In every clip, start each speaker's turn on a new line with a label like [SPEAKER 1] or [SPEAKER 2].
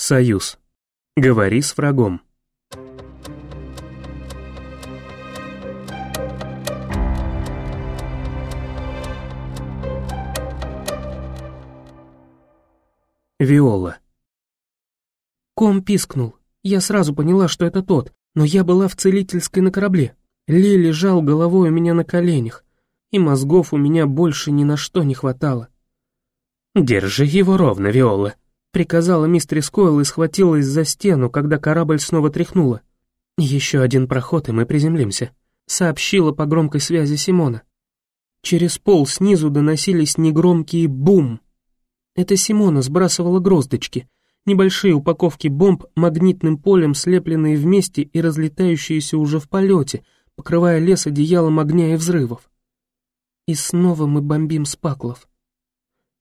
[SPEAKER 1] Союз. Говори с врагом. Виола.
[SPEAKER 2] Ком пискнул. Я сразу поняла, что это тот, но я была в целительской на корабле. Ли лежал головой у меня на коленях, и мозгов у меня больше ни на что не хватало.
[SPEAKER 1] «Держи его ровно, Виола», —
[SPEAKER 2] приказала мистер Койл и схватилась за стену, когда корабль снова тряхнула. «Еще один проход, и мы приземлимся», — сообщила по громкой связи Симона. Через пол снизу доносились негромкие «бум». Это Симона сбрасывала гроздочки, Небольшие упаковки бомб магнитным полем, слепленные вместе и разлетающиеся уже в полете, покрывая лес одеялом огня и взрывов. И снова мы бомбим спаклов.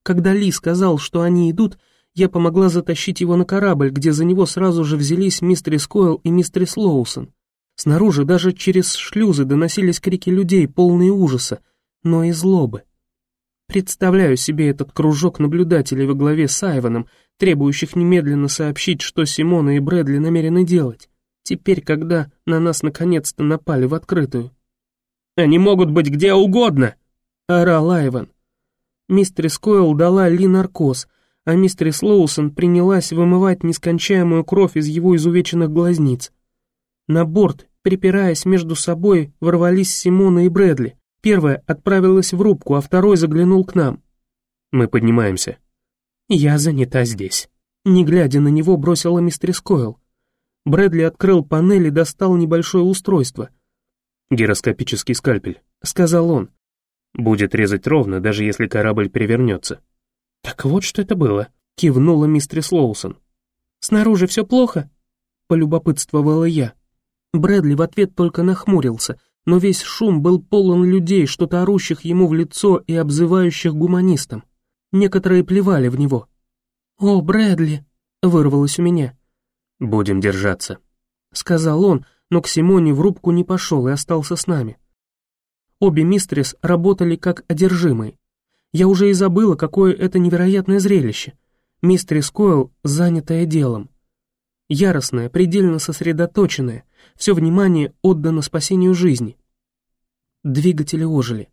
[SPEAKER 2] Когда Ли сказал, что они идут, я помогла затащить его на корабль, где за него сразу же взялись мистер Койл и мистер Лоусон. Снаружи даже через шлюзы доносились крики людей, полные ужаса, но и злобы. Представляю себе этот кружок наблюдателей во главе с Айвоном, требующих немедленно сообщить, что Симона и Брэдли намерены делать, теперь, когда на нас наконец-то напали в открытую.
[SPEAKER 1] «Они могут быть где угодно!»
[SPEAKER 2] — орал Айвон. Мистерис Койл дала Ли наркоз, а мистерис Лоусон принялась вымывать нескончаемую кровь из его изувеченных глазниц. На борт, припираясь между собой, ворвались Симона и Брэдли. Первая отправилась в рубку, а второй заглянул к нам.
[SPEAKER 1] Мы поднимаемся.
[SPEAKER 2] Я занята здесь. Не глядя на него, бросила мистер Койл. Брэдли открыл панель и достал небольшое устройство.
[SPEAKER 1] «Гироскопический скальпель», —
[SPEAKER 2] сказал он.
[SPEAKER 1] «Будет резать ровно, даже если корабль перевернется».
[SPEAKER 2] «Так вот что это было», — кивнула мистер Слоусон. «Снаружи все плохо?» — полюбопытствовала я. Брэдли в ответ только нахмурился, но весь шум был полон людей, что-то орущих ему в лицо и обзывающих гуманистом. Некоторые плевали в него. «О, Брэдли!» — вырвалось у меня.
[SPEAKER 1] «Будем держаться», —
[SPEAKER 2] сказал он, но к Симоне в рубку не пошел и остался с нами. Обе мистрис работали как одержимые. Я уже и забыла, какое это невероятное зрелище. Мистрис Койл, занятая делом. Яростная, предельно сосредоточенная, все внимание отдано спасению жизни. Двигатели ожили.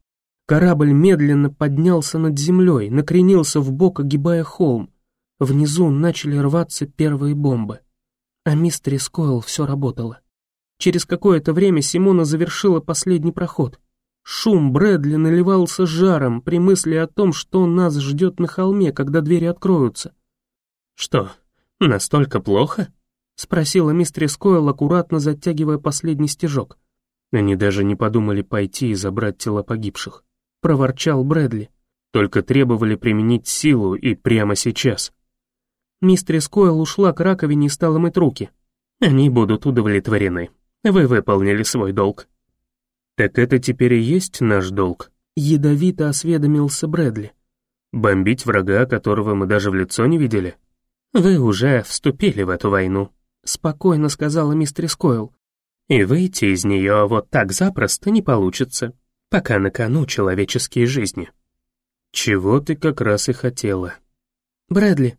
[SPEAKER 2] Корабль медленно поднялся над землей, накренился в бок, огибая холм. Внизу начали рваться первые бомбы. А мистер Скойл все работало. Через какое-то время Симона завершила последний проход. Шум Брэдли наливался жаром при мысли о том, что нас ждет на холме, когда двери откроются.
[SPEAKER 1] «Что, настолько плохо?»
[SPEAKER 2] — спросила мистерис Койл, аккуратно затягивая последний стежок.
[SPEAKER 1] «Они даже не подумали пойти и забрать тела погибших», — проворчал Брэдли. «Только требовали применить силу и прямо сейчас».
[SPEAKER 2] Мистерис Койл ушла к раковине и стала мыть руки.
[SPEAKER 1] «Они будут удовлетворены. Вы выполнили свой долг». «Так это теперь и есть наш долг?»
[SPEAKER 2] — ядовито осведомился Брэдли.
[SPEAKER 1] «Бомбить врага, которого мы даже в лицо не видели?» «Вы уже вступили в эту войну»,
[SPEAKER 2] спокойно сказала мистер Койл.
[SPEAKER 1] «И выйти из нее вот так запросто не получится, пока на кону человеческие жизни». «Чего ты как раз и хотела?»
[SPEAKER 2] «Брэдли».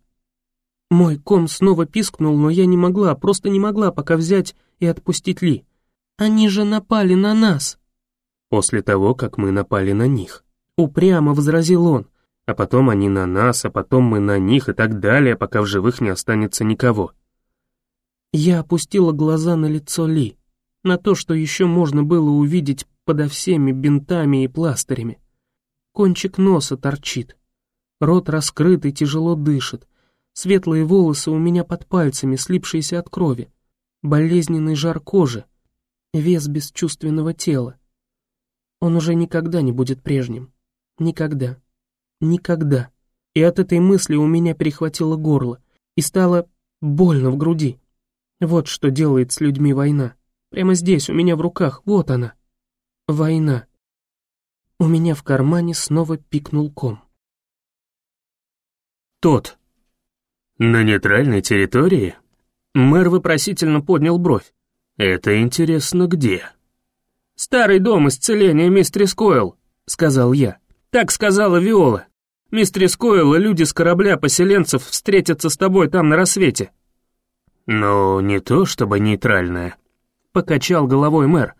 [SPEAKER 2] Мой ком снова пискнул, но я не могла, просто не могла пока взять и отпустить Ли. «Они же напали на нас!»
[SPEAKER 1] «После того, как мы напали на них», —
[SPEAKER 2] упрямо возразил он.
[SPEAKER 1] «А потом они на нас, а потом мы на них и так далее, пока в живых не останется никого».
[SPEAKER 2] Я опустила глаза на лицо Ли, на то, что еще можно было увидеть подо всеми бинтами и пластырями. Кончик носа торчит, рот раскрыт и тяжело дышит, светлые волосы у меня под пальцами, слипшиеся от крови, болезненный жар кожи, вес бесчувственного тела. Он уже никогда не будет прежним. Никогда. Никогда. И от этой мысли у меня перехватило горло, и стало больно в груди. Вот что делает с людьми война. Прямо здесь, у меня в руках, вот она. Война. У меня в кармане снова пикнул ком.
[SPEAKER 1] Тот. На нейтральной территории? Мэр вопросительно поднял бровь. Это интересно где?
[SPEAKER 2] Старый дом исцеления мистер Койл, сказал я. Так сказала Виола. Мистер Койл и люди с корабля поселенцев встретятся с тобой там на рассвете.
[SPEAKER 1] «Ну, не то чтобы нейтральная», — покачал головой мэр.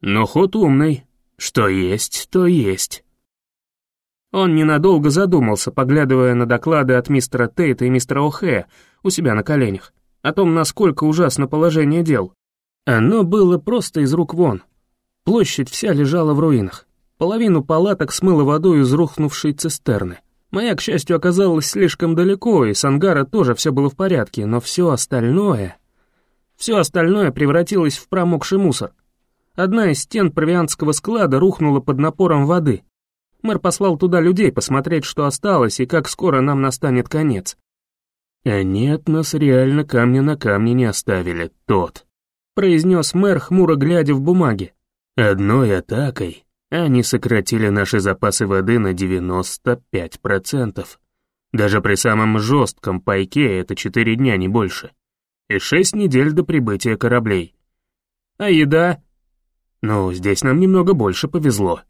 [SPEAKER 1] «Но ход умный. Что есть, то есть». Он ненадолго задумался, поглядывая на доклады от мистера Тейта и мистера О'Хэя у себя на коленях, о том, насколько ужасно положение дел. Оно было просто из рук вон. Площадь вся лежала в руинах. Половину палаток смыло водой из рухнувшей цистерны. Моя, к счастью, оказалась слишком далеко, и с ангара тоже все было в порядке, но все остальное... Все остальное превратилось в промокший мусор. Одна из стен провианского склада рухнула под напором воды. Мэр послал туда людей посмотреть, что осталось, и как скоро нам настанет конец. «Они от нас реально камня на камне не оставили, тот», произнес мэр, хмуро глядя в бумаги. «Одной атакой они сократили наши запасы воды на 95%. Даже при самом жестком пайке это 4 дня, не больше. И 6 недель до прибытия кораблей. А еда? Ну, здесь нам немного больше повезло.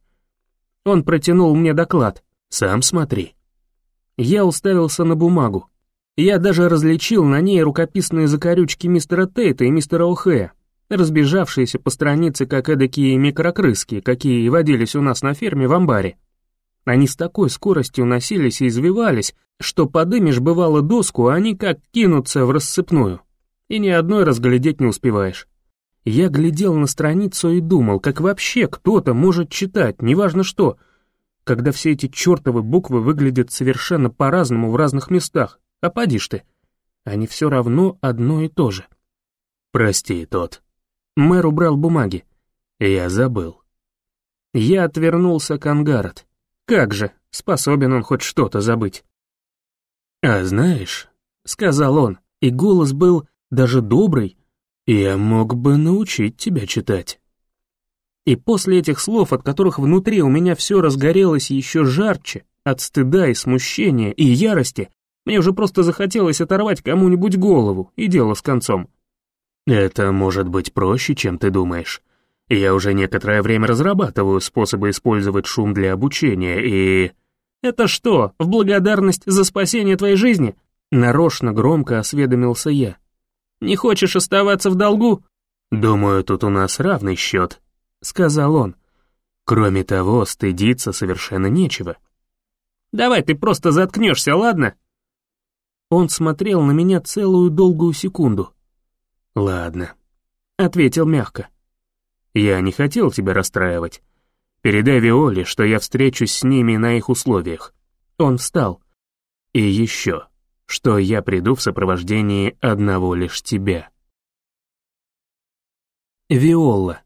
[SPEAKER 1] Он протянул мне доклад. Сам смотри. Я уставился на бумагу. Я даже различил на ней рукописные закорючки мистера Тейта и мистера О'Хэя разбежавшиеся по странице, как эдакие микрокрыски, какие водились у нас на ферме в амбаре. Они с такой скоростью носились и извивались, что подымешь бывало доску, а они как кинутся в рассыпную. И ни одной разглядеть не успеваешь. Я глядел на страницу и думал, как вообще кто-то может читать, неважно что, когда все эти чертовы буквы выглядят совершенно по-разному в разных местах. А поди ты, они все равно одно и то же. «Прости, тот», Мэр убрал бумаги. Я забыл. Я отвернулся к Ангарот. Как же, способен он хоть что-то забыть. «А знаешь», — сказал он, и голос был даже добрый, «я мог бы научить тебя читать». И после этих слов, от которых внутри у меня все разгорелось еще жарче, от стыда и смущения и ярости, мне уже просто захотелось оторвать кому-нибудь голову, и дело с концом. Это может быть проще, чем ты думаешь. Я уже некоторое время разрабатываю способы использовать шум для обучения и... Это что, в благодарность за спасение твоей жизни? Нарочно громко осведомился я. Не хочешь оставаться в долгу? Думаю, тут у нас равный счет, сказал он. Кроме того, стыдиться совершенно нечего. Давай ты просто заткнешься, ладно? Он смотрел на меня целую долгую секунду. «Ладно», — ответил мягко. «Я не хотел тебя расстраивать. Передай Виоле, что я встречусь с ними на их условиях». Он встал. «И еще, что я приду в сопровождении одного лишь тебя». Виола.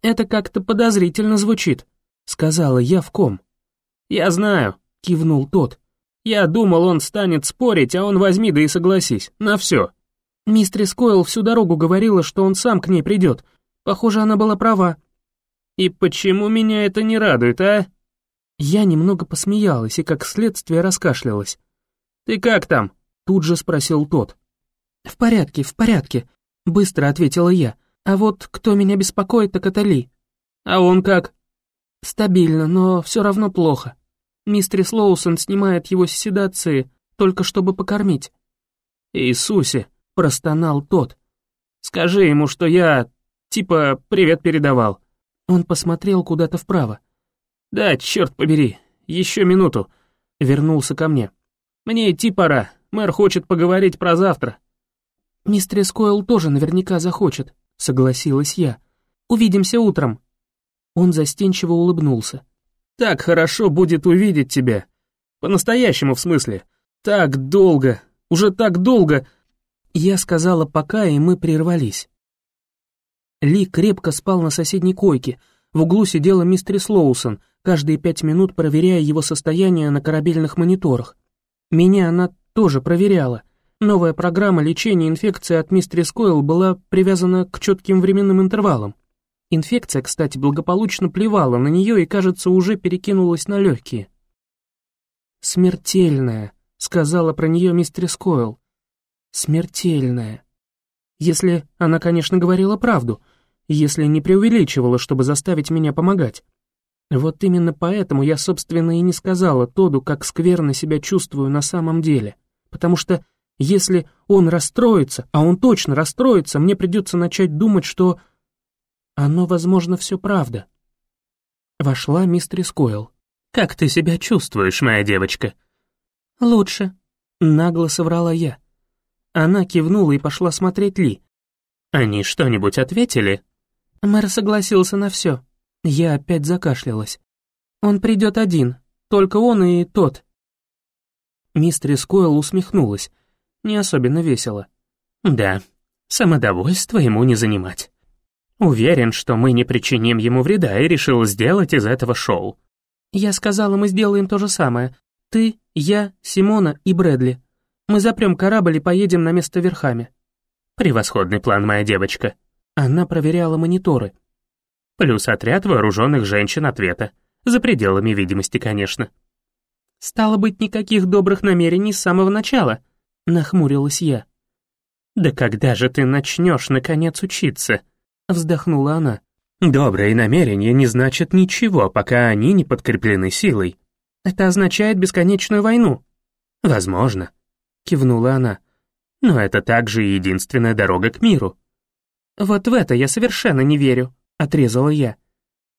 [SPEAKER 1] «Это как-то подозрительно звучит», — сказала я в ком. «Я знаю», — кивнул тот. «Я думал, он станет спорить, а он возьми да и согласись, на все». Мистрис Койл всю дорогу говорила, что он сам к ней придет. Похоже, она была права. И почему меня это не радует, а? Я немного посмеялась и как следствие раскашлялась. «Ты как там?» — тут же спросил тот. «В порядке, в порядке», — быстро ответила я. «А вот кто меня беспокоит, так это Ли». «А он как?» «Стабильно, но все равно плохо. Мистрис Лоусон снимает его с седации, только чтобы покормить». «Иисусе!» Простонал тот. «Скажи ему, что я, типа, привет передавал». Он посмотрел куда-то вправо. «Да, черт побери, еще минуту». Вернулся ко мне. «Мне идти пора, мэр хочет поговорить про завтра». «Мистерис Койл тоже наверняка захочет», — согласилась я. «Увидимся утром». Он застенчиво улыбнулся. «Так хорошо будет увидеть тебя. По-настоящему, в смысле. Так долго, уже так долго...» Я сказала «пока», и мы прервались. Ли крепко спал на соседней койке. В углу сидела мистерис Лоусон, каждые пять минут проверяя его состояние на корабельных мониторах. Меня она тоже проверяла. Новая программа лечения инфекции от мистерис Койл была привязана к четким временным интервалам. Инфекция, кстати, благополучно плевала на нее и, кажется, уже перекинулась на легкие. «Смертельная», — сказала про нее мистерис Койл смертельная. Если она, конечно, говорила правду, если не преувеличивала, чтобы заставить меня помогать. Вот именно поэтому я, собственно, и не сказала Тоду, как скверно себя чувствую на самом деле, потому что
[SPEAKER 2] Если он расстроится, а он точно расстроится, мне придется начать думать, что... Оно, возможно, все правда. Вошла мистерис Койл.
[SPEAKER 1] «Как ты себя чувствуешь, моя девочка?»
[SPEAKER 2] «Лучше», — нагло соврала я. Она кивнула и пошла смотреть Ли.
[SPEAKER 1] «Они что-нибудь ответили?»
[SPEAKER 2] Мэр согласился на все. Я опять закашлялась. «Он придет один, только он и тот». Мистерис Койл усмехнулась, не особенно весело.
[SPEAKER 1] «Да, самодовольство ему не занимать. Уверен, что мы не причиним ему вреда и решил сделать из этого шоу».
[SPEAKER 2] «Я сказала, мы сделаем то же самое. Ты, я, Симона и Брэдли. Мы запрем корабль и поедем на место верхами».
[SPEAKER 1] «Превосходный план, моя девочка».
[SPEAKER 2] Она проверяла мониторы.
[SPEAKER 1] «Плюс отряд вооруженных женщин ответа. За пределами видимости, конечно».
[SPEAKER 2] «Стало быть, никаких добрых намерений с самого начала», — нахмурилась я.
[SPEAKER 1] «Да когда же ты начнешь, наконец, учиться?»
[SPEAKER 2] — вздохнула она.
[SPEAKER 1] «Добрые намерения не значат ничего, пока они не подкреплены силой».
[SPEAKER 2] «Это означает бесконечную войну».
[SPEAKER 1] «Возможно», — кивнула она. «Но это также единственная дорога к миру».
[SPEAKER 2] «Вот в это я совершенно не верю», — отрезала я.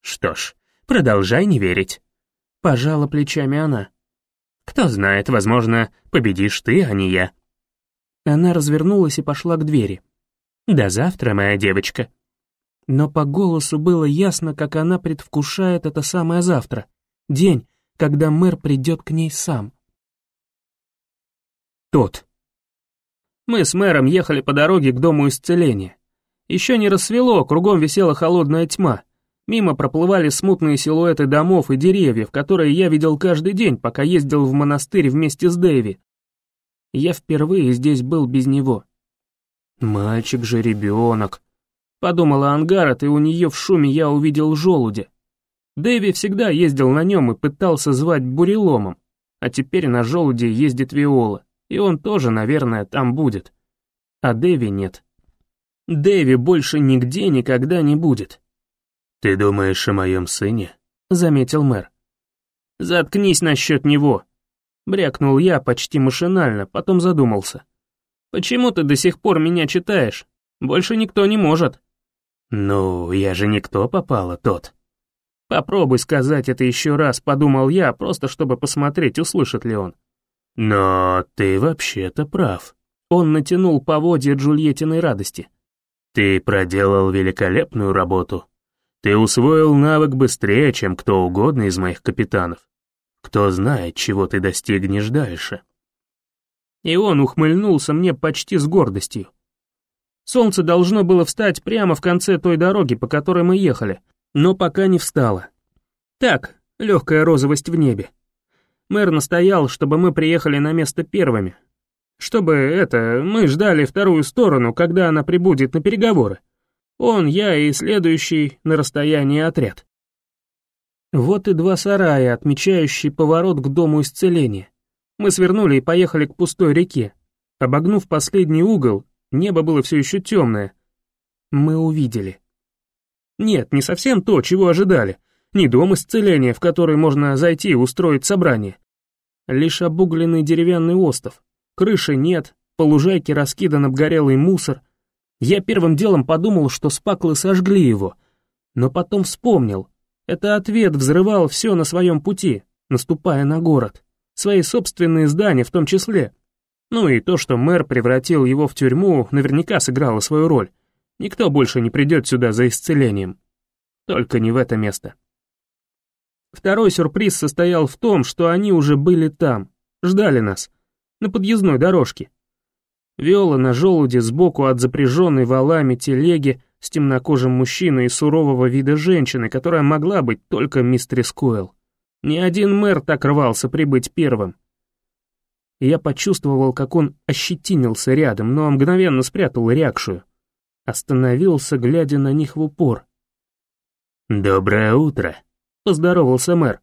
[SPEAKER 1] «Что ж, продолжай не верить», — пожала плечами она. «Кто знает, возможно, победишь ты, а не я».
[SPEAKER 2] Она развернулась и пошла к двери.
[SPEAKER 1] «До завтра, моя девочка».
[SPEAKER 2] Но по голосу было ясно, как она предвкушает это самое завтра. День, когда мэр придет к ней сам.
[SPEAKER 1] Тот. Мы с мэром ехали по дороге к Дому Исцеления. Еще не рассвело, кругом висела холодная тьма. Мимо проплывали смутные силуэты домов и деревьев, которые я видел каждый день, пока ездил в монастырь вместе с Дэви. Я впервые здесь был без него. «Мальчик же ребенок», — подумала Ангарот, и у нее в шуме я увидел желудя. Дэви всегда ездил на нем и пытался звать буреломом, а теперь на желуде ездит Виола, и он тоже, наверное, там будет. А Дэви нет. Дэви больше нигде никогда не будет.
[SPEAKER 3] «Ты думаешь о моем сыне?»
[SPEAKER 1] — заметил мэр. «Заткнись насчет него», — брякнул я почти машинально, потом задумался. «Почему ты до сих пор меня читаешь? Больше никто не может».
[SPEAKER 3] «Ну, я же никто попала, тот».
[SPEAKER 1] «Попробуй сказать это еще раз», — подумал я, просто чтобы посмотреть, услышит ли он.
[SPEAKER 3] «Но ты вообще-то прав».
[SPEAKER 1] Он натянул поводья Джульеттиной радости.
[SPEAKER 3] «Ты проделал великолепную работу. Ты усвоил навык быстрее, чем кто угодно из моих капитанов. Кто знает, чего ты достигнешь дальше».
[SPEAKER 1] И он ухмыльнулся мне почти с гордостью. Солнце должно было встать прямо в конце той дороги, по которой мы ехали, но пока не встало. Так, легкая розовость в небе. Мэр настоял, чтобы мы приехали на место первыми, чтобы это, мы ждали вторую сторону, когда она прибудет на переговоры. Он, я и следующий на расстоянии отряд. Вот и два сарая, отмечающие поворот к дому исцеления. Мы свернули и поехали к пустой реке. Обогнув последний угол, небо было все еще темное. Мы увидели. Нет, не совсем то, чего ожидали. Не дом исцеления, в который можно зайти и устроить собрание. Лишь обугленный деревянный остов, Крыши нет, по лужайке раскидан обгорелый мусор. Я первым делом подумал, что спаклы сожгли его, но потом вспомнил. Это ответ взрывал все на своем пути, наступая на город. Свои собственные здания в том числе. Ну и то, что мэр превратил его в тюрьму, наверняка сыграло свою роль. Никто больше не придет сюда за исцелением. Только не в это место. Второй сюрприз состоял в том, что они уже были там, ждали нас на подъездной дорожке. Виола на желуде сбоку от запряженной валами телеги с темнокожим мужчиной и сурового вида женщины, которая могла быть только мистерис Койл. Ни один мэр так рвался прибыть первым. Я почувствовал, как он ощетинился рядом, но мгновенно спрятал реакцию. Остановился, глядя на них в упор.
[SPEAKER 3] «Доброе утро», — поздоровался мэр.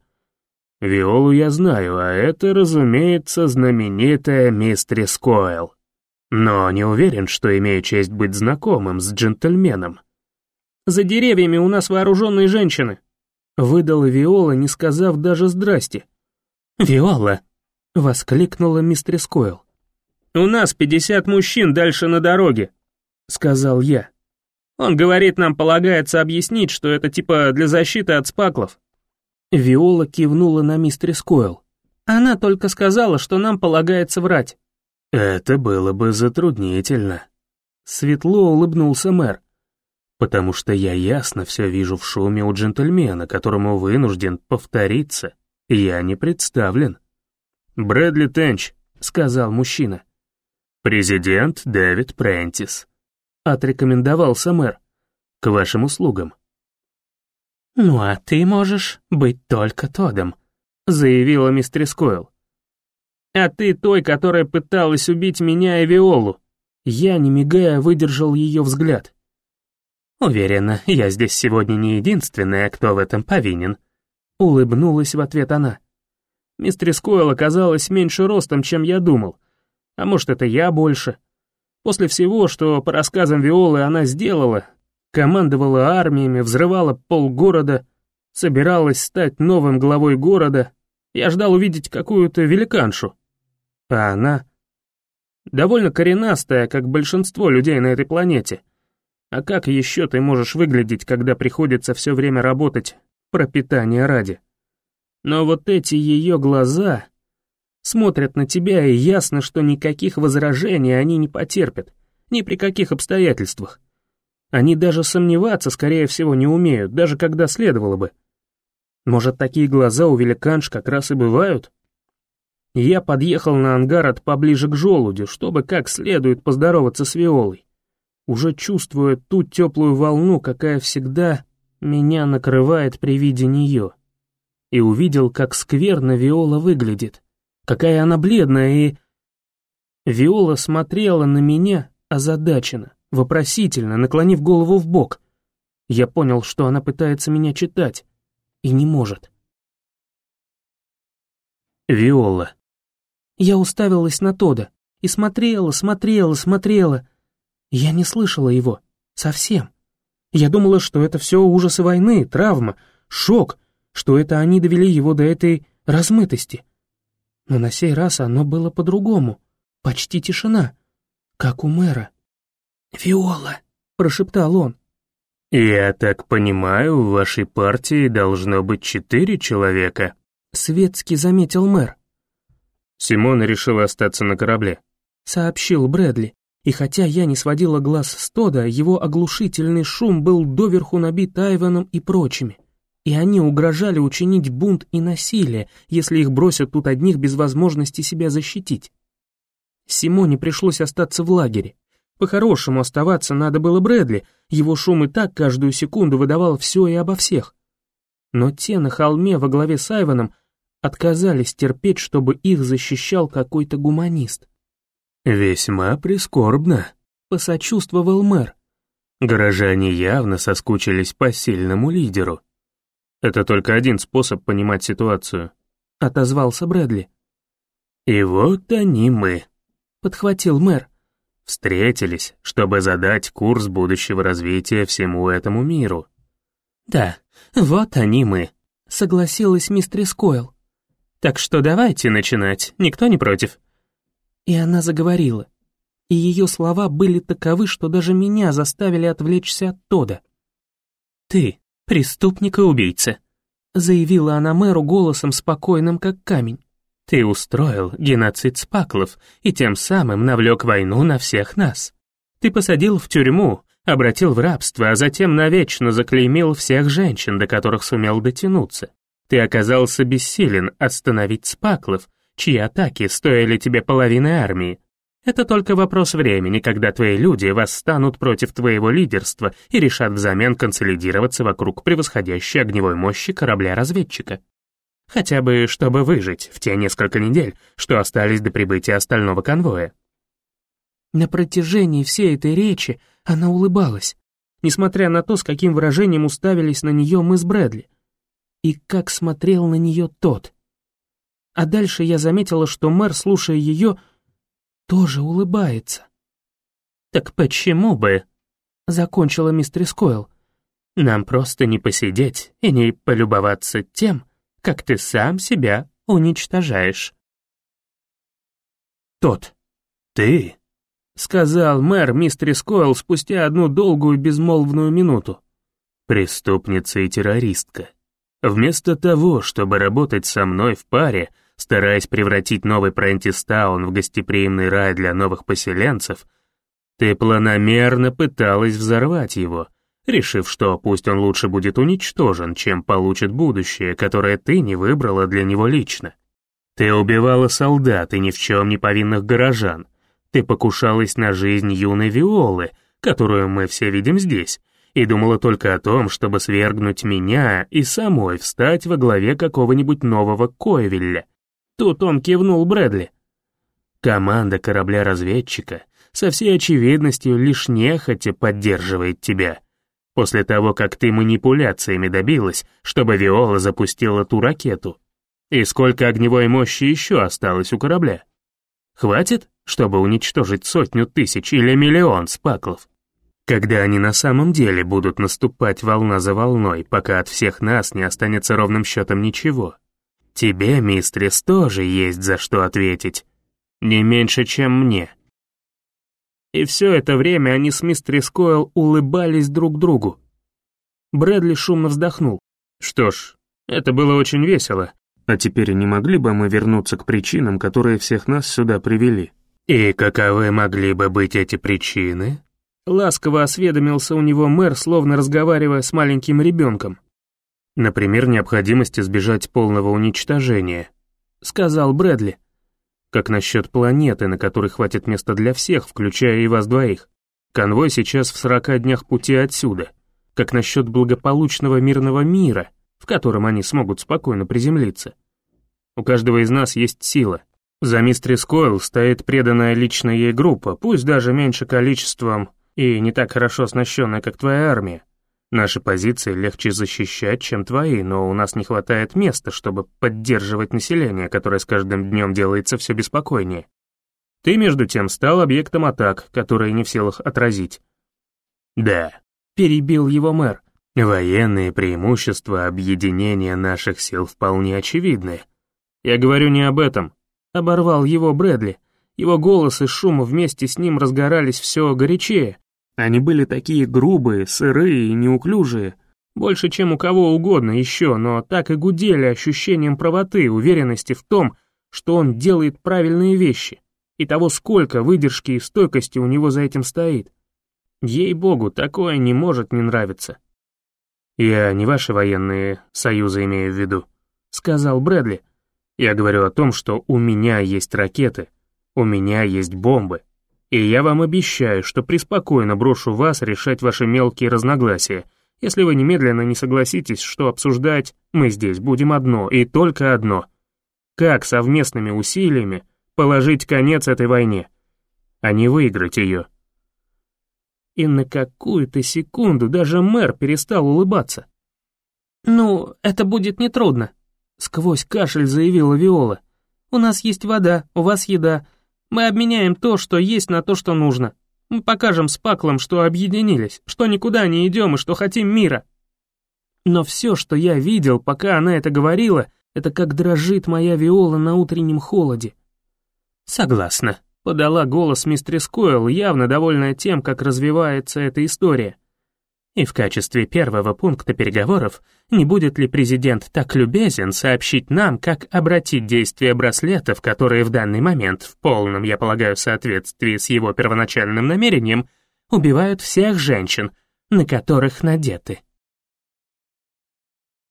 [SPEAKER 3] Виолу я знаю, а это, разумеется, знаменитая мистерис Койл. Но не уверен, что имею честь быть знакомым с джентльменом.
[SPEAKER 1] «За деревьями у нас вооруженные женщины», — выдала Виола, не сказав даже «здрасте».
[SPEAKER 2] «Виола!» — воскликнула мистерис Койл.
[SPEAKER 1] «У нас 50 мужчин дальше на дороге», — сказал я. «Он говорит, нам полагается объяснить, что это типа для защиты от спаклов».
[SPEAKER 2] Виола кивнула на мистерис Койл. Она только сказала, что нам полагается врать.
[SPEAKER 3] «Это было бы затруднительно», — светло улыбнулся мэр. «Потому что я ясно все вижу в шуме у джентльмена, которому вынужден повториться. Я не представлен».
[SPEAKER 1] «Брэдли Тенч», —
[SPEAKER 3] сказал мужчина. «Президент Дэвид Прентис», — отрекомендовался мэр. «К вашим услугам».
[SPEAKER 2] «Ну а ты можешь быть только Тодом», — заявила мистерис Койл.
[SPEAKER 1] «А ты той, которая пыталась убить меня и Виолу».
[SPEAKER 2] Я, не мигая, выдержал ее взгляд.
[SPEAKER 3] «Уверена, я здесь сегодня не единственная, кто в этом повинен», — улыбнулась в ответ она.
[SPEAKER 1] Мистерис Койл оказалась меньше ростом, чем я думал. А может, это я больше. После всего, что по рассказам Виолы она сделала, командовала армиями, взрывала полгорода, собиралась стать новым главой города, я ждал увидеть какую-то великаншу. А она... Довольно коренастая, как большинство людей на этой планете. А как еще ты можешь выглядеть, когда приходится все время работать пропитание ради? Но вот эти ее глаза смотрят на тебя, и ясно, что никаких возражений они не потерпят, ни при каких обстоятельствах. Они даже сомневаться, скорее всего, не умеют, даже когда следовало бы. Может, такие глаза у великанш как раз и бывают? Я подъехал на ангарот поближе к желуде, чтобы как следует поздороваться с Виолой, уже чувствуя ту теплую волну, какая всегда меня накрывает при виде нее и увидел, как скверно Виола выглядит, какая она бледная и... Виола смотрела на меня озадаченно, вопросительно, наклонив голову в бок. Я понял, что она пытается меня читать, и не может.
[SPEAKER 3] Виола.
[SPEAKER 2] Я уставилась на Тода и смотрела, смотрела, смотрела. Я не слышала его. Совсем. Я думала, что это все ужасы войны, травма, шок, что это они довели его до этой размытости. Но на сей раз оно было по-другому. Почти тишина, как у мэра. «Виола», — прошептал он.
[SPEAKER 3] «Я так понимаю, в вашей партии должно быть четыре человека», —
[SPEAKER 2] светски заметил мэр.
[SPEAKER 1] Симона решила остаться на корабле, —
[SPEAKER 2] сообщил Брэдли. И хотя я не сводила глаз с Тода, его оглушительный шум был доверху набит Айваном и прочими и они угрожали учинить бунт и насилие, если их бросят тут одних без возможности себя защитить. Симоне пришлось остаться в лагере. По-хорошему оставаться надо было Брэдли, его шум и так каждую секунду выдавал все и обо всех. Но те на холме во главе с Айваном отказались терпеть, чтобы их защищал какой-то гуманист.
[SPEAKER 3] «Весьма прискорбно», —
[SPEAKER 2] посочувствовал мэр.
[SPEAKER 3] «Горожане явно соскучились по сильному лидеру».
[SPEAKER 1] Это только один способ понимать ситуацию», —
[SPEAKER 2] отозвался Брэдли.
[SPEAKER 3] «И вот они мы», —
[SPEAKER 2] подхватил мэр.
[SPEAKER 3] «Встретились, чтобы задать курс будущего развития всему этому миру».
[SPEAKER 2] «Да, вот они мы», — согласилась мистерис Койл.
[SPEAKER 1] «Так что давайте начинать, никто не против».
[SPEAKER 2] И она заговорила. И ее слова были таковы, что даже меня заставили отвлечься от Тода.
[SPEAKER 1] «Ты преступник и убийца», — заявила она мэру голосом спокойным, как камень. «Ты устроил геноцид спаклов и тем самым навлек войну на всех нас. Ты посадил в тюрьму, обратил в рабство, а затем навечно заклеймил всех женщин, до которых сумел дотянуться. Ты оказался бессилен остановить спаклов, чьи атаки стоили тебе половины армии, это только вопрос времени, когда твои люди восстанут против твоего лидерства и решат взамен консолидироваться вокруг превосходящей огневой мощи корабля-разведчика. Хотя бы, чтобы выжить в те несколько недель, что остались до прибытия остального конвоя.
[SPEAKER 2] На протяжении всей этой речи она улыбалась, несмотря на то, с каким выражением уставились на нее мы с Брэдли. И как смотрел на нее тот. А дальше я заметила, что мэр, слушая ее, тоже улыбается.
[SPEAKER 1] «Так почему бы?»
[SPEAKER 2] — закончила мистер Койл.
[SPEAKER 1] «Нам просто не посидеть и не полюбоваться тем, как ты сам себя уничтожаешь».
[SPEAKER 2] Тот.
[SPEAKER 1] «Ты?» — сказал мэр мистер Скойл спустя одну долгую безмолвную минуту. «Преступница и террористка. Вместо того, чтобы работать со мной в паре, стараясь превратить новый Прентистаун в гостеприимный рай для новых поселенцев, ты планомерно пыталась взорвать его, решив, что пусть он лучше будет уничтожен, чем получит будущее, которое ты не выбрала для него лично. Ты убивала солдат и ни в чем не повинных горожан, ты покушалась на жизнь юной Виолы, которую мы все видим здесь, и думала только о том, чтобы свергнуть меня и самой встать во главе какого-нибудь нового Койвилля. Тут он кивнул Брэдли. Команда корабля-разведчика со всей очевидностью лишь нехотя поддерживает тебя. После того, как ты манипуляциями добилась, чтобы Виола запустила ту ракету. И сколько огневой мощи еще осталось у корабля? Хватит, чтобы уничтожить сотню тысяч или миллион спаклов? Когда они на самом деле будут наступать волна за волной, пока от всех нас не останется ровным счетом ничего? Тебе, мистрис, тоже есть за что ответить. Не меньше, чем мне. И все это время они с мистрис Койл улыбались друг другу. Брэдли шумно вздохнул. Что ж, это было очень весело, а теперь не могли бы мы вернуться к причинам, которые всех нас сюда привели? И каковы могли бы быть эти причины? Ласково осведомился у него мэр, словно разговаривая с маленьким ребенком. Например, необходимость избежать полного уничтожения, сказал Брэдли. Как насчет планеты, на которой хватит места для всех, включая и вас двоих? Конвой сейчас в сорока днях пути отсюда. Как насчет благополучного мирного мира — в котором они смогут спокойно приземлиться. У каждого из нас есть сила. За мистерис Койл стоит преданная личная ей группа, пусть даже меньше количеством и не так хорошо оснащенная, как твоя армия. Наши позиции легче защищать, чем твои, но у нас не хватает места, чтобы поддерживать население, которое с каждым днем делается все беспокойнее. Ты, между тем, стал объектом атак, которые не в силах отразить. Да, перебил его мэр. Военные преимущества объединения наших сил вполне очевидны. Я говорю не об этом. Оборвал его Брэдли. Его голос и шум вместе с ним разгорались все горячее. Они были такие грубые, сырые и неуклюжие. Больше, чем у кого угодно еще, но так и гудели ощущением правоты, уверенности в том, что он делает правильные вещи, и того, сколько выдержки и стойкости у него за этим стоит. Ей-богу, такое не может не нравиться. «Я не ваши военные союзы имею в виду», — сказал Брэдли. «Я говорю о том, что у меня есть ракеты, у меня есть бомбы, и я вам обещаю, что преспокойно брошу вас решать ваши мелкие разногласия, если вы немедленно не согласитесь, что обсуждать мы здесь будем одно и только одно. Как совместными усилиями положить конец этой войне, а не выиграть ее». И на какую-то секунду даже мэр перестал улыбаться. «Ну, это будет нетрудно», — сквозь кашель заявила Виола. «У нас есть вода, у вас еда. Мы обменяем то, что есть, на то, что нужно. Мы покажем с Паклом, что объединились, что никуда не идем и что хотим мира». Но все, что я видел, пока она это говорила, это как дрожит моя Виола на утреннем холоде. «Согласна», подала голос мистерис Койл, явно довольная тем, как развивается эта история. И в качестве первого пункта переговоров, не будет ли президент так любезен сообщить нам, как обратить действие браслетов, которые в данный момент, в полном, я полагаю, соответствии с его первоначальным намерением, убивают всех женщин, на которых надеты.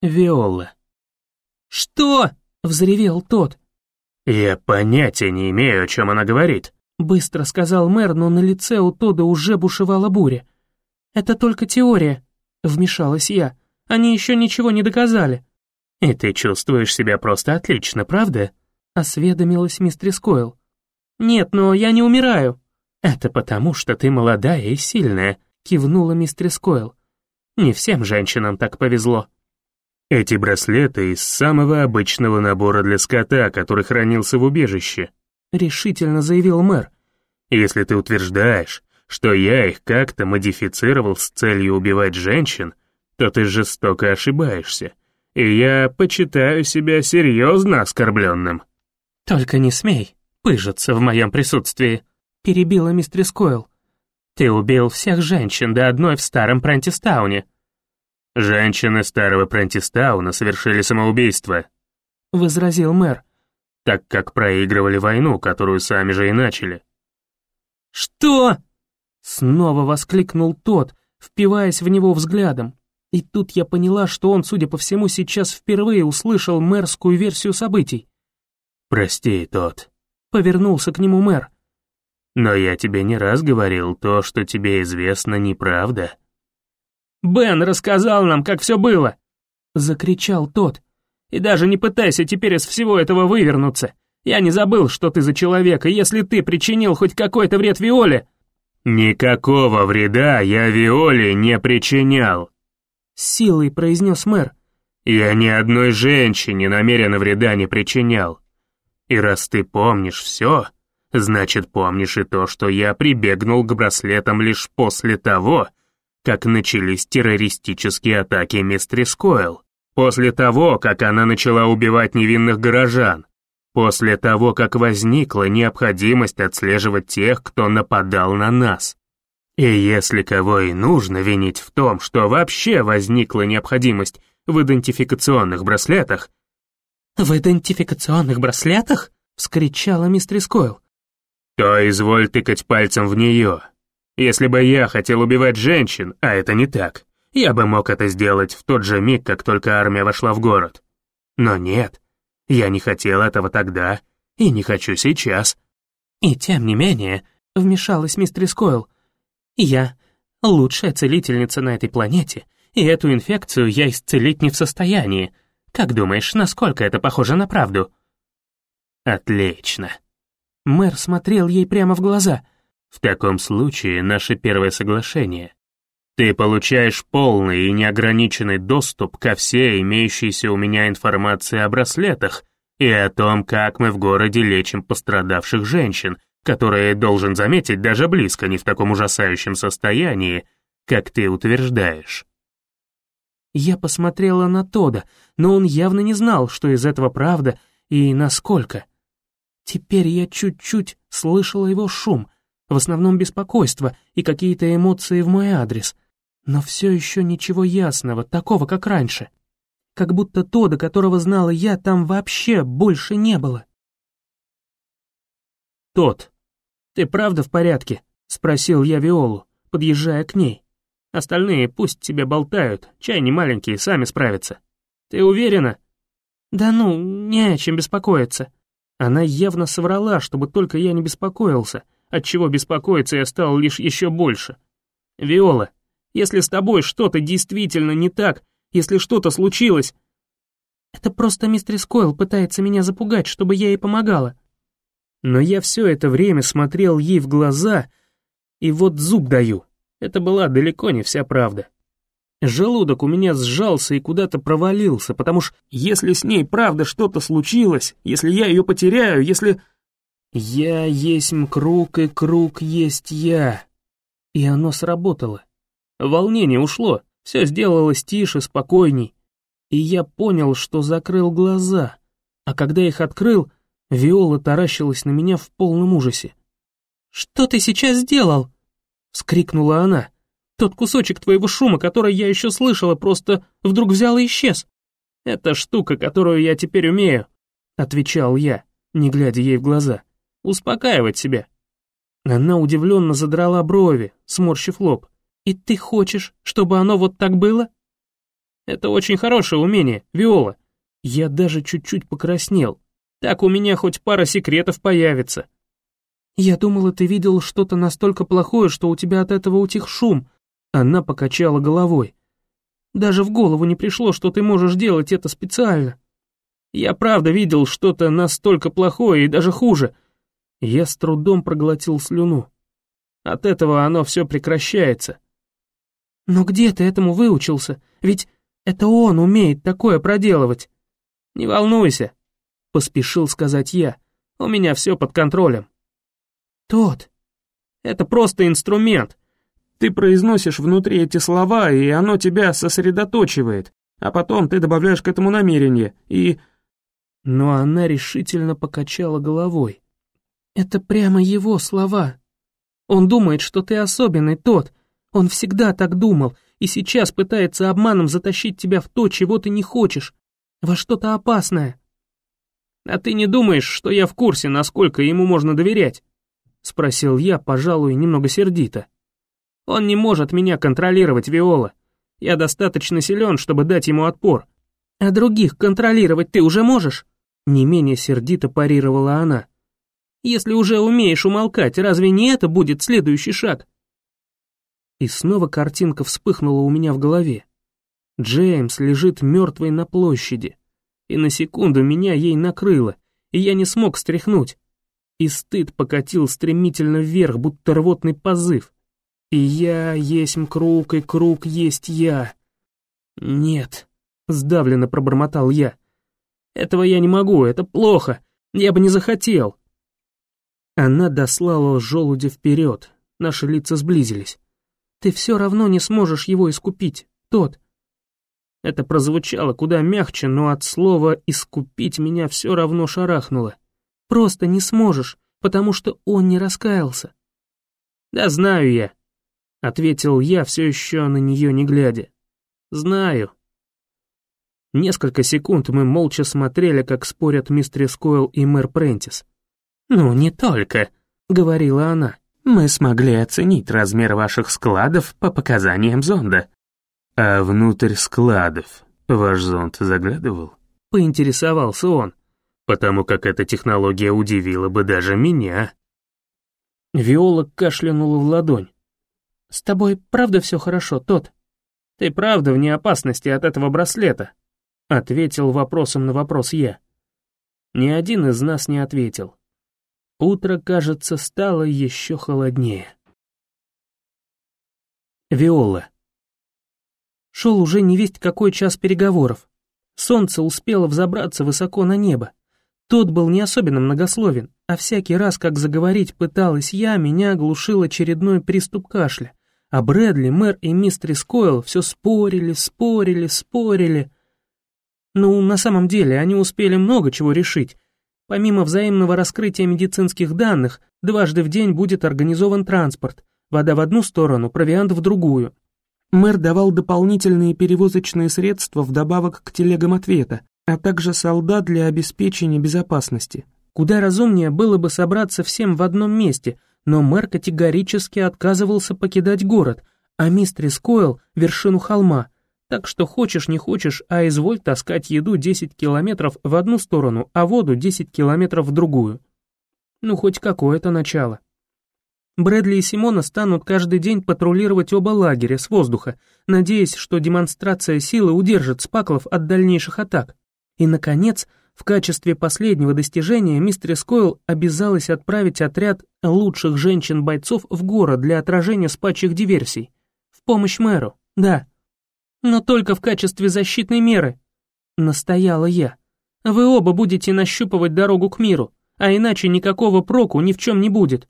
[SPEAKER 1] Виола. «Что?» — взревел тот. «Я понятия не имею, о чем она говорит», — быстро сказал мэр, но на лице у Тода уже бушевала буря. «Это только теория», — вмешалась я. «Они еще ничего не доказали». «И ты чувствуешь себя просто отлично, правда?» — осведомилась мистерис Койл. «Нет, но я не умираю». «Это потому, что ты молодая и сильная», — кивнула мистерис Койл. «Не всем женщинам так повезло». Эти браслеты из самого обычного набора для скота, который хранился в убежище», — решительно заявил мэр. «Если ты утверждаешь, что я их как-то модифицировал с целью убивать женщин, то ты жестоко ошибаешься, и я почитаю себя серьезно оскорбленным». «Только не смей пыжиться в моем присутствии»,
[SPEAKER 2] перебила мистерис Койл. «Ты убил всех женщин до одной в старом Прантистауне».
[SPEAKER 3] «Женщины старого Прантистауна совершили самоубийство», —
[SPEAKER 2] возразил мэр.
[SPEAKER 3] «Так как проигрывали войну, которую сами же и начали».
[SPEAKER 2] «Что?» — снова воскликнул тот, впиваясь в него взглядом. И тут я поняла, что он, судя по всему, сейчас впервые услышал мэрскую версию событий.
[SPEAKER 3] «Прости, тот», —
[SPEAKER 2] повернулся к нему мэр.
[SPEAKER 3] «Но я тебе не раз говорил, то, что тебе известно, неправда».
[SPEAKER 2] «Бен рассказал нам, как все было!» — закричал тот. «И даже не пытайся теперь из всего этого вывернуться. Я не забыл, что ты за человек, и если ты причинил хоть какой-то вред Виоле...»
[SPEAKER 3] «Никакого вреда я Виоле не причинял», —
[SPEAKER 2] силой произнес мэр.
[SPEAKER 3] «Я ни одной женщине намеренно вреда не причинял. И раз ты помнишь все, значит помнишь и то, что я прибегнул к браслетам лишь после того, как начались террористические атаки мистерис Койл, после того, как она начала убивать невинных горожан, после того, как возникла необходимость отслеживать тех, кто нападал на нас. И если кого и нужно винить в том, что вообще возникла необходимость в идентификационных браслетах...
[SPEAKER 2] «В идентификационных браслетах?» — вскричала мистерис Койл.
[SPEAKER 3] «То изволь тыкать пальцем в нее. Если бы я хотел убивать женщин, а это не так, я бы мог это сделать в тот же миг, как только армия вошла в город. Но нет, я не хотел этого тогда и не хочу сейчас.
[SPEAKER 2] И тем не менее, вмешалась мистерис Койл, я лучшая целительница на этой планете, и эту инфекцию я исцелить не в состоянии. Как думаешь, насколько это похоже на правду?
[SPEAKER 3] Отлично.
[SPEAKER 2] Мэр смотрел ей прямо в глаза.
[SPEAKER 3] В таком случае наше первое соглашение. Ты получаешь полный и неограниченный доступ ко всей имеющейся у меня информации о браслетах и о том, как мы в городе лечим пострадавших женщин, которые, должен заметить, даже близко не в таком ужасающем состоянии, как ты утверждаешь.
[SPEAKER 2] Я посмотрела на Тода, но он явно не знал, что из этого правда и насколько. Теперь я чуть-чуть слышала его шум — в основном беспокойство и какие-то эмоции в мой адрес. Но все еще ничего ясного, такого, как раньше. Как будто то, до которого знала я, там вообще больше не было. «Тот, ты правда в порядке?» — спросил я Виолу, подъезжая к ней. «Остальные пусть тебе болтают, чай не маленькие, сами справятся. Ты уверена?» «Да ну, не о чем беспокоиться». Она явно соврала, чтобы только я не беспокоился, отчего беспокоиться я стал лишь еще больше. «Виола, если с тобой что-то действительно не так, если что-то случилось...» «Это просто мистер Койл пытается меня запугать, чтобы я ей помогала». Но я все это время смотрел ей в глаза, и вот зуб даю. Это была далеко не вся правда. Желудок у меня сжался и куда-то провалился, потому что если с ней правда что-то случилось, если я ее потеряю, если... «Я есть круг, и круг есть я». И оно сработало. Волнение ушло, все сделалось тише, спокойней. И я понял, что закрыл глаза. А когда их открыл, Виола таращилась на меня в полном ужасе. «Что ты сейчас сделал?» — вскрикнула она. «Тот кусочек твоего шума, который я еще слышала, просто вдруг взял и исчез. Это штука, которую я теперь умею», — отвечал я, не глядя ей в глаза успокаивать себя. Она удивленно задрала брови, сморщив лоб. «И ты хочешь, чтобы оно вот так было?» «Это очень хорошее умение, Виола. Я даже чуть-чуть покраснел. Так у меня хоть пара секретов появится». «Я думала, ты видел что-то настолько плохое, что у тебя от этого утих шум». Она покачала головой. «Даже в голову не пришло, что ты можешь делать это специально. Я правда видел что-то настолько плохое и даже хуже, я с трудом проглотил слюну. От этого оно все прекращается. Но где ты этому выучился? Ведь это он умеет такое проделывать. Не волнуйся, поспешил сказать я. У меня все под контролем. Тот. Это просто инструмент. Ты произносишь внутри эти слова, и оно тебя сосредоточивает, а потом ты добавляешь к этому намерение, и... Но она решительно покачала головой. Это прямо его слова, Он думает, что ты особенный тот. Он всегда так думал, и сейчас пытается обманом затащить тебя в то, чего ты не хочешь, во что-то опасное. А ты не думаешь, что я в курсе, насколько ему можно доверять? Спросил я, пожалуй, немного сердито. Он не может меня контролировать, Виола. Я достаточно силен, чтобы дать ему отпор. А других контролировать ты уже можешь? Не менее сердито парировала она. Если уже умеешь умолкать, разве не это будет следующий шаг? И снова картинка вспыхнула у меня в голове. Джеймс лежит мертвый на площади, и на секунду меня ей накрыло, и я не смог стряхнуть. И стыд покатил стремительно вверх, будто рвотный позыв. И я есть круг, и круг есть я. Нет, сдавленно пробормотал я. Этого я не могу, это плохо, я бы не захотел. Она дослала желудя вперед, наши лица сблизились. Ты все равно не сможешь его искупить, тот. Это прозвучало куда мягче, но от слова «искупить» меня все равно шарахнуло. Просто не сможешь, потому что он не раскаялся. «Да знаю я», — ответил я, все еще на нее не глядя. «Знаю». Несколько секунд мы молча смотрели, как спорят мистер Скойл и мэр Прентис. «Ну, не только», — говорила она. «Мы смогли оценить размер ваших складов по показаниям зонда».
[SPEAKER 3] «А внутрь складов ваш зонд заглядывал?»
[SPEAKER 2] — поинтересовался он.
[SPEAKER 3] «Потому как эта технология удивила бы даже меня».
[SPEAKER 2] Виола кашлянула в ладонь. «С тобой правда все хорошо, тот?» «Ты правда вне опасности от этого браслета?» — ответил вопросом на вопрос я. Ни один из нас не ответил. Утро, кажется, стало еще холоднее. Виола. Шел уже не весть какой час переговоров. Солнце успело взобраться высоко на небо. Тот был не особенно многословен, а всякий раз, как заговорить пыталась я, меня оглушил очередной приступ кашля. А Брэдли, мэр и мистер Койл все спорили, спорили, спорили. Ну, на самом деле, они успели много чего решить, Помимо взаимного раскрытия медицинских данных, дважды в день будет организован транспорт. Вода в одну сторону, провиант в другую. Мэр давал дополнительные перевозочные средства вдобавок к телегам ответа, а также солдат для обеспечения безопасности. Куда разумнее было бы собраться всем в одном месте, но мэр категорически отказывался покидать город, а мистер Койл — вершину холма — так что хочешь не хочешь, а изволь таскать еду 10 километров в одну сторону, а воду 10 километров в другую. Ну, хоть какое-то начало. Брэдли и Симона станут каждый день патрулировать оба лагеря с воздуха, надеясь, что демонстрация силы удержит спаклов от дальнейших атак. И, наконец, в качестве последнего достижения мистер Койл обязалась отправить отряд лучших женщин-бойцов в город для отражения спадчих диверсий. В помощь мэру, да но только в качестве защитной меры», — настояла я. «Вы оба будете нащупывать дорогу к миру, а иначе никакого проку ни в чем не будет».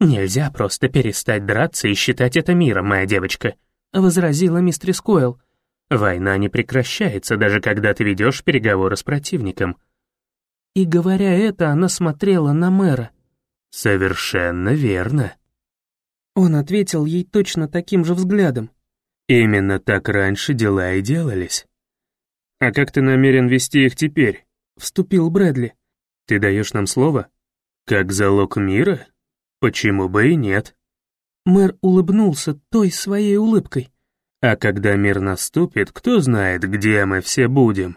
[SPEAKER 3] «Нельзя просто перестать драться и считать это миром, моя девочка», —
[SPEAKER 2] возразила мистерис Койл.
[SPEAKER 3] «Война не прекращается, даже когда ты ведешь переговоры с противником».
[SPEAKER 2] И говоря это, она смотрела на мэра.
[SPEAKER 3] «Совершенно верно».
[SPEAKER 2] Он ответил ей точно таким же взглядом.
[SPEAKER 3] Именно так раньше дела и делались. А как ты намерен вести их теперь?
[SPEAKER 2] Вступил Брэдли.
[SPEAKER 3] Ты даешь нам слово? Как залог мира? Почему бы и нет?
[SPEAKER 2] Мэр улыбнулся той своей улыбкой.
[SPEAKER 3] А когда мир наступит, кто знает, где мы все будем?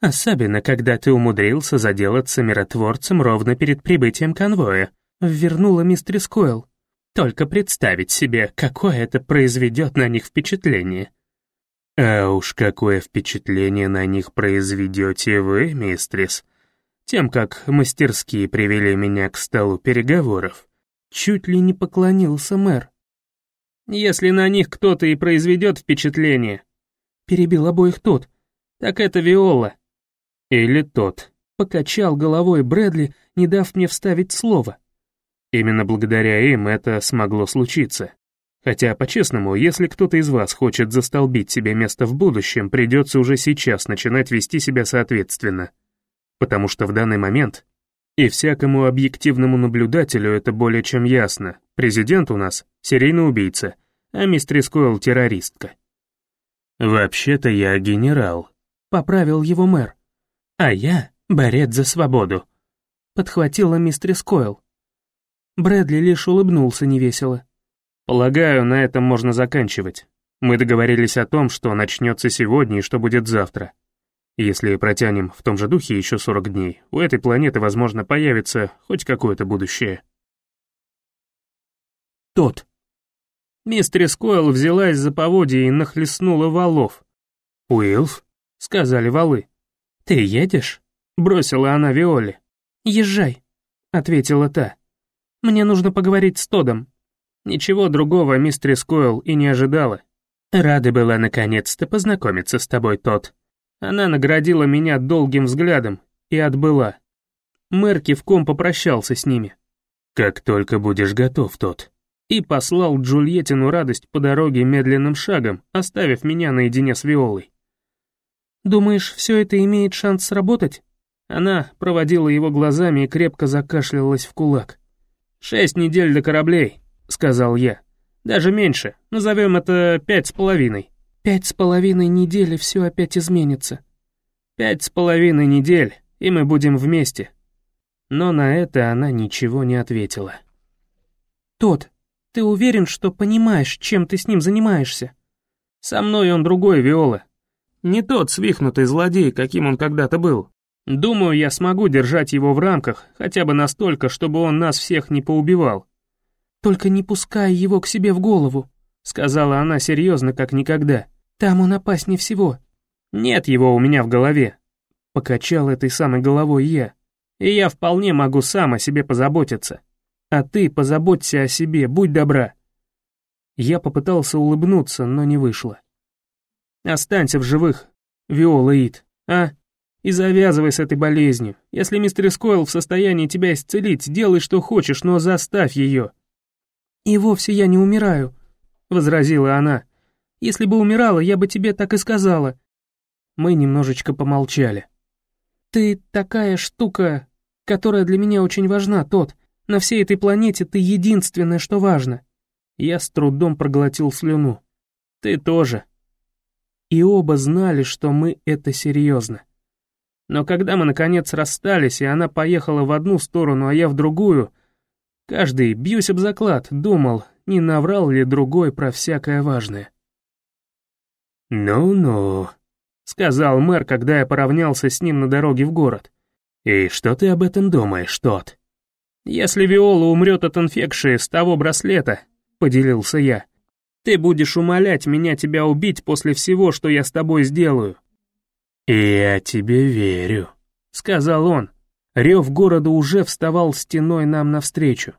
[SPEAKER 3] Особенно, когда ты умудрился заделаться миротворцем ровно перед прибытием конвоя.
[SPEAKER 2] Вернула мистер Койл.
[SPEAKER 3] Только представить себе, какое это произведет на них впечатление. А уж какое впечатление на них произведете вы, мистрис, тем, как мастерские привели меня к столу переговоров.
[SPEAKER 2] Чуть ли не поклонился мэр.
[SPEAKER 1] Если на них кто-то и произведет впечатление,
[SPEAKER 2] перебил обоих тот,
[SPEAKER 1] так это Виола.
[SPEAKER 3] Или тот.
[SPEAKER 2] Покачал головой Брэдли, не дав мне вставить слово.
[SPEAKER 3] Именно благодаря им это смогло случиться. Хотя, по-честному, если кто-то из вас хочет застолбить себе место в будущем, придется уже сейчас начинать вести себя соответственно. Потому что в данный момент, и всякому объективному наблюдателю это более чем ясно,
[SPEAKER 1] Президент у нас серийный убийца, а мистерис Койл террористка».
[SPEAKER 3] «Вообще-то я генерал», — поправил его мэр.
[SPEAKER 2] «А я борец за свободу», — подхватила мистерис Койл. Брэдли лишь улыбнулся невесело.
[SPEAKER 1] «Полагаю, на этом можно заканчивать. Мы договорились о том, что начнется сегодня и что будет завтра. Если протянем в том же духе еще 40 дней, у этой планеты, возможно, появится хоть какое-то будущее».
[SPEAKER 2] Тот.
[SPEAKER 1] Мистерис Койл взялась за поводья и нахлестнула валов.
[SPEAKER 2] «Уилф?»
[SPEAKER 1] — сказали валы.
[SPEAKER 2] «Ты едешь?»
[SPEAKER 1] — бросила она Виоле.
[SPEAKER 2] «Езжай», — ответила та. «Мне нужно поговорить с Тодом».
[SPEAKER 1] Ничего другого мистерис Койл и не ожидала.
[SPEAKER 2] «Рада была наконец-то познакомиться с тобой, Тод».
[SPEAKER 1] Она наградила меня долгим взглядом и отбыла. Мэр кивком попрощался с ними.
[SPEAKER 3] «Как только будешь готов, Тод»,
[SPEAKER 1] и послал Джульеттину радость по дороге медленным шагом, оставив меня наедине с Виолой.
[SPEAKER 2] «Думаешь, все это имеет шанс сработать?»
[SPEAKER 1] Она проводила его глазами и крепко закашлялась в кулак. «Шесть недель до кораблей», — сказал я. «Даже меньше, назовем это пять с половиной».
[SPEAKER 2] «Пять с половиной недели все опять изменится».
[SPEAKER 1] «Пять с половиной недель, и мы будем вместе». Но на это она ничего не ответила.
[SPEAKER 2] «Тот, ты уверен, что понимаешь, чем ты с ним занимаешься?»
[SPEAKER 1] «Со мной он другой, Виола. Не тот свихнутый злодей, каким он когда-то был. Думаю, я смогу держать его в рамках, хотя бы настолько, чтобы он нас всех не поубивал».
[SPEAKER 2] «Только не пускай его к себе в голову», —
[SPEAKER 1] сказала она серьезно, как никогда.
[SPEAKER 2] «Там он опаснее всего».
[SPEAKER 1] «Нет его у меня в голове», — покачал этой самой головой я. «И я вполне могу сам о себе позаботиться». А ты позаботься о себе, будь добра». Я попытался улыбнуться, но не вышло. «Останься в живых, Виола Ит, а? И завязывай с этой болезнью. Если мистер Скойл в состоянии тебя исцелить, делай, что хочешь, но заставь ее».
[SPEAKER 2] «И вовсе я не умираю», — возразила она. «Если бы умирала, я бы тебе так и сказала».
[SPEAKER 1] Мы немножечко помолчали.
[SPEAKER 2] «Ты такая штука, которая для меня очень важна, тот. На всей этой планете ты единственное, что важно.
[SPEAKER 1] Я с трудом проглотил слюну. Ты тоже.
[SPEAKER 2] И оба знали, что мы это серьезно.
[SPEAKER 1] Но когда мы наконец расстались, и она поехала в одну сторону, а я в другую, каждый, бьюсь об заклад, думал, не наврал ли другой про всякое важное.
[SPEAKER 3] «Ну-ну», — сказал мэр, когда я поравнялся с ним на дороге в город. «И что ты об этом думаешь, тот?»
[SPEAKER 1] «Если Виола умрет от инфекции с того браслета», — поделился я, «ты будешь умолять меня тебя убить после всего, что я с тобой сделаю».
[SPEAKER 3] «Я тебе верю», —
[SPEAKER 1] сказал он. Рев города уже вставал стеной нам навстречу.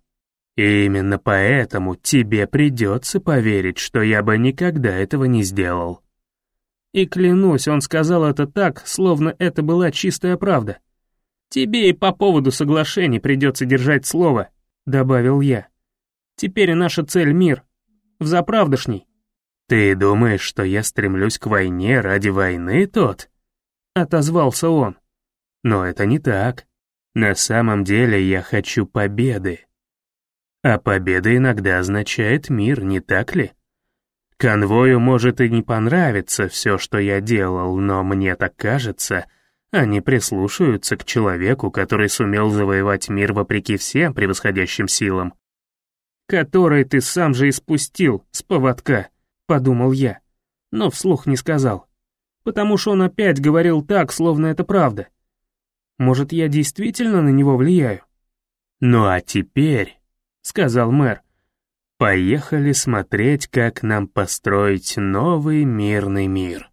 [SPEAKER 3] И именно поэтому тебе придется поверить, что я бы никогда этого не сделал».
[SPEAKER 1] И клянусь, он сказал это так, словно это была чистая правда. «Тебе и по поводу соглашений придется держать слово», — добавил я. «Теперь наша цель — мир. В заправдошней».
[SPEAKER 3] «Ты думаешь, что я стремлюсь к войне ради войны, тот?» — отозвался он. «Но это не так. На самом деле я хочу победы. А победа иногда означает мир, не так ли? Конвою может и не понравиться все, что я делал, но мне так кажется, они прислушаются к человеку, который сумел завоевать мир вопреки всем превосходящим силам.
[SPEAKER 1] «Который ты сам же испустил с поводка», — подумал я, но вслух не сказал. Потому что он опять говорил так, словно это правда. Может, я действительно на него влияю?
[SPEAKER 3] «Ну а теперь», — сказал мэр, — «поехали смотреть, как нам построить новый мирный мир».